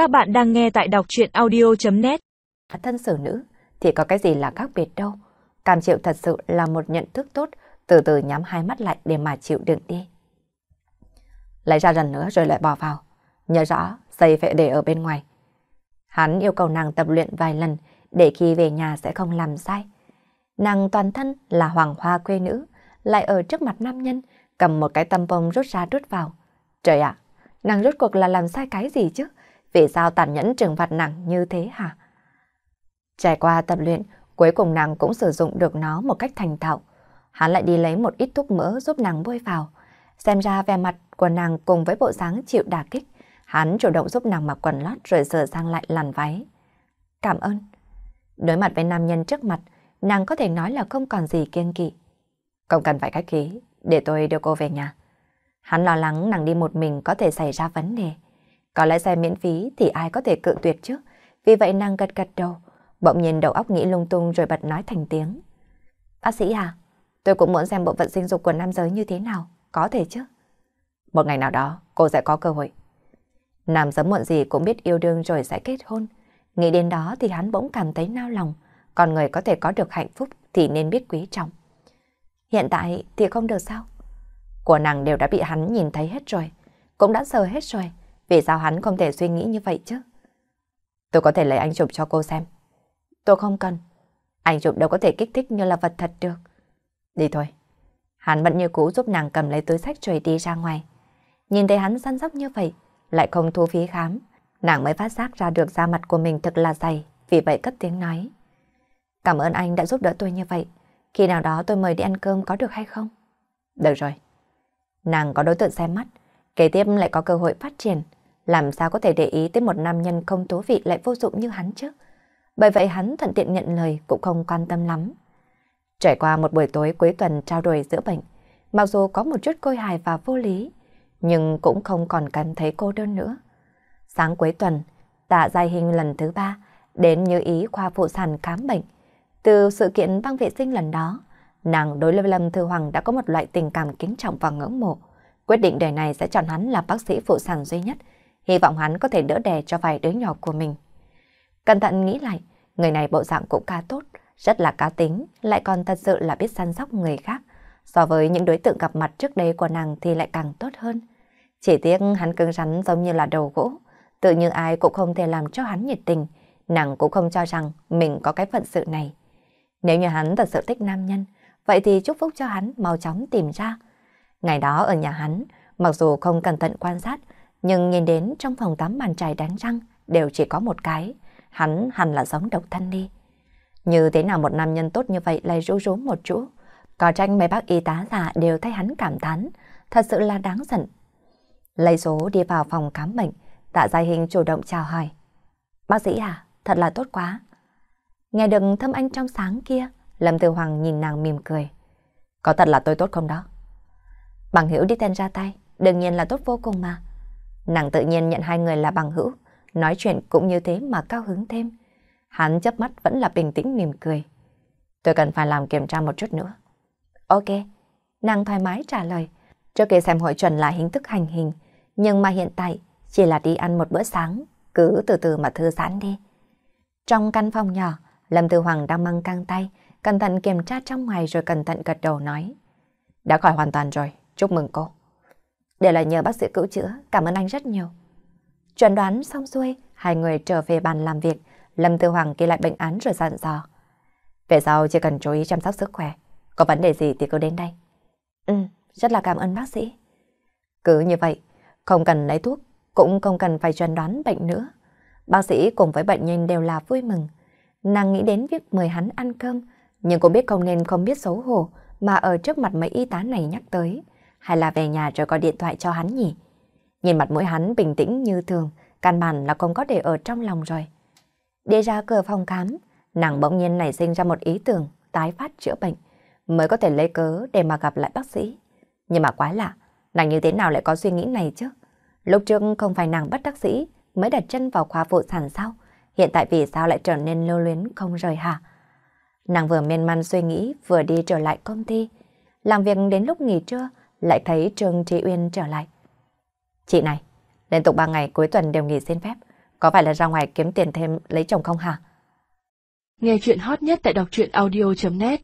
Các bạn đang nghe tại đọc chuyện audio.net Thân xử nữ thì có cái gì là khác biệt đâu. Cam chịu thật sự là một nhận thức tốt, từ từ nhắm hai mắt lại để mà chịu đựng đi. Lấy ra lần nữa rồi lại bỏ vào. Nhớ rõ, giày phải để ở bên ngoài. Hắn yêu cầu nàng tập luyện vài lần để khi về nhà sẽ không làm sai. Nàng toàn thân là hoàng hoa quê nữ, lại ở trước mặt nam nhân, cầm một cái tâm bông rút ra rút vào. Trời ạ, nàng rút cuộc là làm sai cái gì chứ? Vì sao tàn nhẫn trừng phạt nàng như thế hả? Trải qua tập luyện, cuối cùng nàng cũng sử dụng được nó một cách thành thạo. Hắn lại đi lấy một ít thuốc mỡ giúp nàng bôi vào. Xem ra vẻ mặt của nàng cùng với bộ dáng chịu đả kích. Hắn chủ động giúp nàng mặc quần lót rồi sửa sang lại làn váy. Cảm ơn. Đối mặt với nam nhân trước mặt, nàng có thể nói là không còn gì kiêng kỵ. Không cần phải khách khí, để tôi đưa cô về nhà. Hắn lo lắng nàng đi một mình có thể xảy ra vấn đề. Có lẽ xe miễn phí thì ai có thể cự tuyệt chứ. Vì vậy nàng gật gật đầu, bỗng nhiên đầu óc nghĩ lung tung rồi bật nói thành tiếng. Bác sĩ à, tôi cũng muốn xem bộ phận sinh dục của nam giới như thế nào, có thể chứ? Một ngày nào đó, cô sẽ có cơ hội. Nam sớm muộn gì cũng biết yêu đương rồi sẽ kết hôn. Nghĩ đến đó thì hắn bỗng cảm thấy nao lòng. Còn người có thể có được hạnh phúc thì nên biết quý trọng. Hiện tại thì không được sao? Của nàng đều đã bị hắn nhìn thấy hết rồi. Cũng đã sờ hết rồi. Vì sao hắn không thể suy nghĩ như vậy chứ? Tôi có thể lấy anh chụp cho cô xem. Tôi không cần. Anh chụp đâu có thể kích thích như là vật thật được. Đi thôi. Hắn vẫn như cũ giúp nàng cầm lấy túi sách rồi đi ra ngoài. Nhìn thấy hắn săn sóc như vậy, lại không thu phí khám. Nàng mới phát giác ra được da mặt của mình thật là dày, vì vậy cất tiếng nói. Cảm ơn anh đã giúp đỡ tôi như vậy. Khi nào đó tôi mời đi ăn cơm có được hay không? Được rồi. Nàng có đối tượng xem mắt, kế tiếp lại có cơ hội phát triển. Làm sao có thể để ý tới một nam nhân không thú vị lại vô dụng như hắn chứ? Bởi vậy hắn thuận tiện nhận lời cũng không quan tâm lắm. Trải qua một buổi tối cuối tuần trao đổi giữa bệnh, mặc dù có một chút côi hài và vô lý, nhưng cũng không còn cảm thấy cô đơn nữa. Sáng cuối tuần, tạ giai hình lần thứ ba đến như ý khoa phụ sản khám bệnh. Từ sự kiện băng vệ sinh lần đó, nàng đối với Lâm Thư Hoàng đã có một loại tình cảm kính trọng và ngưỡng mộ. Quyết định đời này sẽ chọn hắn là bác sĩ phụ sản duy nhất, hy vọng hắn có thể đỡ đẻ cho vài đứa nhỏ của mình. Cẩn thận nghĩ lại, người này bộ dạng cũng ca tốt, rất là cá tính, lại còn thật sự là biết săn sóc người khác. So với những đối tượng gặp mặt trước đây của nàng thì lại càng tốt hơn. Chỉ tiếc hắn cứng rắn giống như là đầu gỗ, tự như ai cũng không thể làm cho hắn nhiệt tình, nàng cũng không cho rằng mình có cái phận sự này. Nếu như hắn thật sự thích nam nhân, vậy thì chúc phúc cho hắn mau chóng tìm ra. Ngày đó ở nhà hắn, mặc dù không cẩn thận quan sát, nhưng nhìn đến trong phòng tắm bàn chải đánh răng đều chỉ có một cái, hắn hẳn là giống độc thân đi. Như thế nào một nam nhân tốt như vậy lại rú rú một chỗ Có tranh mấy bác y tá già đều thấy hắn cảm thán, thật sự là đáng giận. Lấy số đi vào phòng khám bệnh, tạ gia hình chủ động chào hỏi. Bác sĩ à, thật là tốt quá. Nghe được thâm anh trong sáng kia, Lâm Tư Hoàng nhìn nàng mỉm cười. Có thật là tôi tốt không đó? Bằng hữu đi tên ra tay, đương nhiên là tốt vô cùng mà. Nàng tự nhiên nhận hai người là bằng hữu, nói chuyện cũng như thế mà cao hứng thêm. Hắn chấp mắt vẫn là bình tĩnh mỉm cười. Tôi cần phải làm kiểm tra một chút nữa. Ok, nàng thoải mái trả lời. Trước kia xem hội chuẩn là hình thức hành hình, nhưng mà hiện tại chỉ là đi ăn một bữa sáng, cứ từ từ mà thư giãn đi. Trong căn phòng nhỏ, Lâm Tư Hoàng đang mang căng tay, cẩn thận kiểm tra trong ngoài rồi cẩn thận gật đầu nói. Đã khỏi hoàn toàn rồi, chúc mừng cô. Để là nhờ bác sĩ cứu chữa, cảm ơn anh rất nhiều. Chuẩn đoán xong xuôi, hai người trở về bàn làm việc, Lâm Tư Hoàng ghi lại bệnh án rồi dặn dò. Về sau chỉ cần chú ý chăm sóc sức khỏe, có vấn đề gì thì cứ đến đây. Ừ, rất là cảm ơn bác sĩ. Cứ như vậy, không cần lấy thuốc, cũng không cần phải chuẩn đoán bệnh nữa. Bác sĩ cùng với bệnh nhân đều là vui mừng. Nàng nghĩ đến việc mời hắn ăn cơm, nhưng cô biết không nên không biết xấu hổ mà ở trước mặt mấy y tá này nhắc tới. Hay là về nhà rồi gọi điện thoại cho hắn nhỉ? Nhìn mặt mũi hắn bình tĩnh như thường, căn bản là không có để ở trong lòng rồi. Đi ra cửa phòng khám, nàng bỗng nhiên nảy sinh ra một ý tưởng tái phát chữa bệnh, mới có thể lấy cớ để mà gặp lại bác sĩ. Nhưng mà quái lạ, nàng như thế nào lại có suy nghĩ này chứ? Lúc trước không phải nàng bắt bác sĩ mới đặt chân vào khoa phụ sản sao? Hiện tại vì sao lại trở nên lưu luyến không rời hả? Nàng vừa miên man suy nghĩ vừa đi trở lại công ty. Làm việc đến lúc nghỉ trưa lại thấy Trương Trí Uyên trở lại. Chị này, liên tục 3 ngày cuối tuần đều nghỉ xin phép. có phải là ra ngoài kiếm tiền thêm lấy chồng không hả? Nghe chuyện hot nhất tại đọc truyện audio.net